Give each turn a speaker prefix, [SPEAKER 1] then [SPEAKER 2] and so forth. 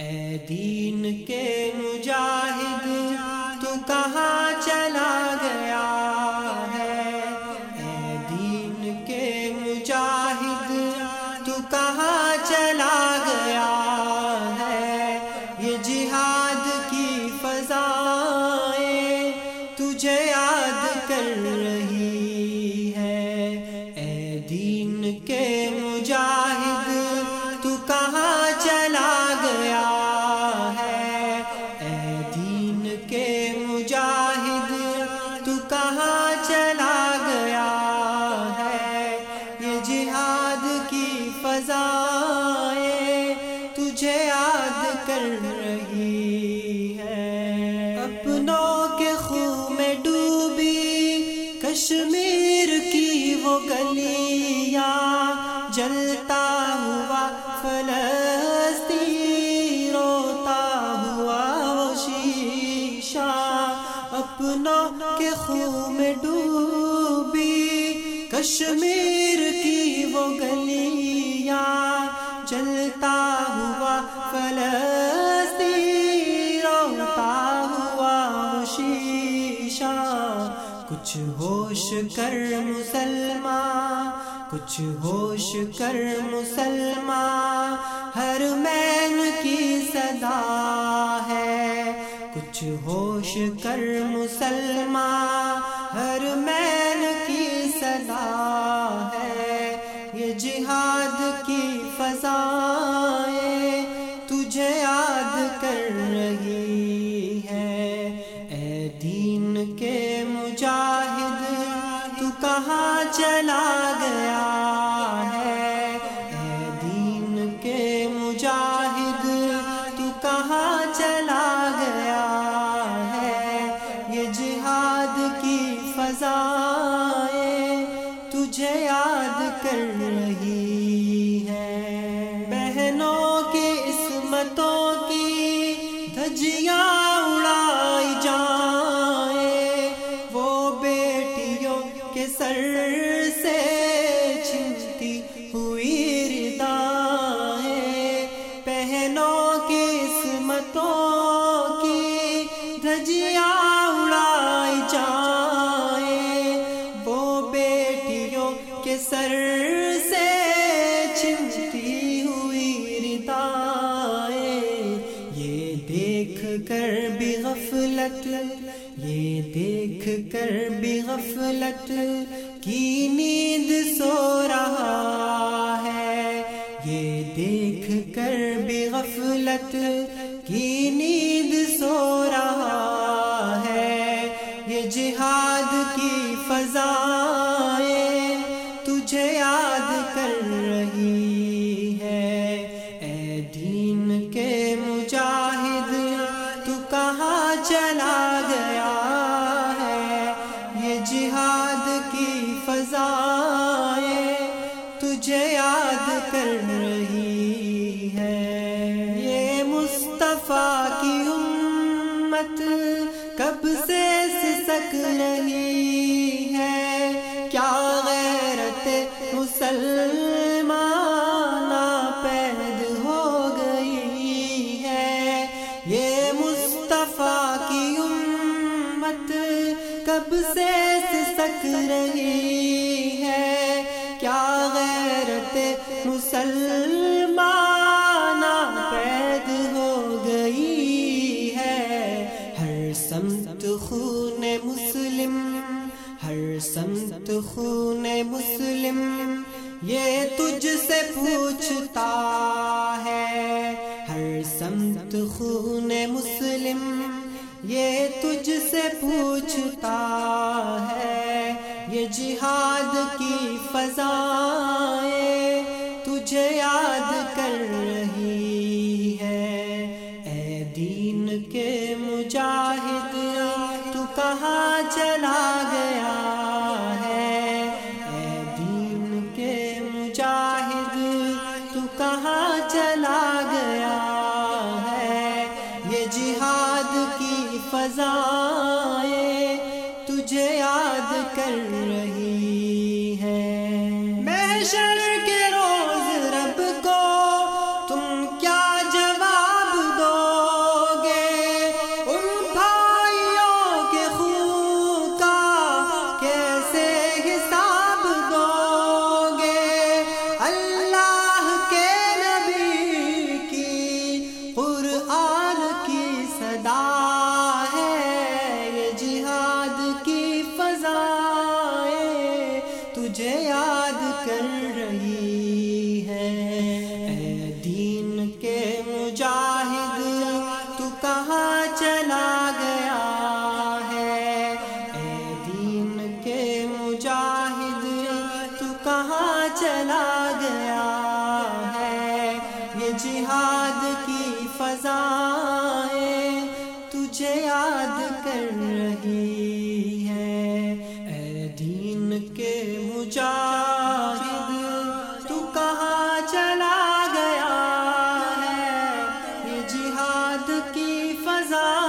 [SPEAKER 1] اے دین کے مجاہد، تو کہاں چلا گیا ہے؟ اے دین کے مجاہد، تو کہاں تو کہاں اپنوں کے خون میں ڈوبی کشمیر کی وہ گلیاں جلتا ہوا فلسطین روتا ہوا شیشہ کچھ ہوش کر مسلمان، کچھ ہوش کر مسلمان، ہر مین کی صدا ہے۔ کچھ ہوش کر مسلمان، ہر مین کی صدا ہے۔ یہ جہاد کی فضائیں، تجھے آ تجھے یاد کر رہی ہے۔ بہنوں کے عصمتوں کی دھجیاں اڑائی جائیں۔ وہ بیٹیوں کے سر سے چھنتی ہوئی ردائیں۔ پہنوں کی عصمتوں کی دھجیاں کر بھی غفلت، یہ دیکھ کر بھی غفلت، کی نیند سو رہا ہے، یہ دیکھ کر بھی غفلت چلا گیا ہے۔ یہ جہاد کی فضائیں تجھے یاد کر رہی ہے۔ یہ مصطفیٰ کی امت کب سے سسک رہی ہے؟ کیا غیرت مسلمان کب سے سسک رہی ہے، کیا غیرت مسلمان پید ہو گئی ہے؟ ہر سمت خون مسلم، ہر سمت خون مسلم، یہ تجھ سے پوچھتا ہے۔ ہر سمت خون مسلم یہ تجھ سے پوچھتا ہے یہ جہاد کی فضا یاد کر رہی گیا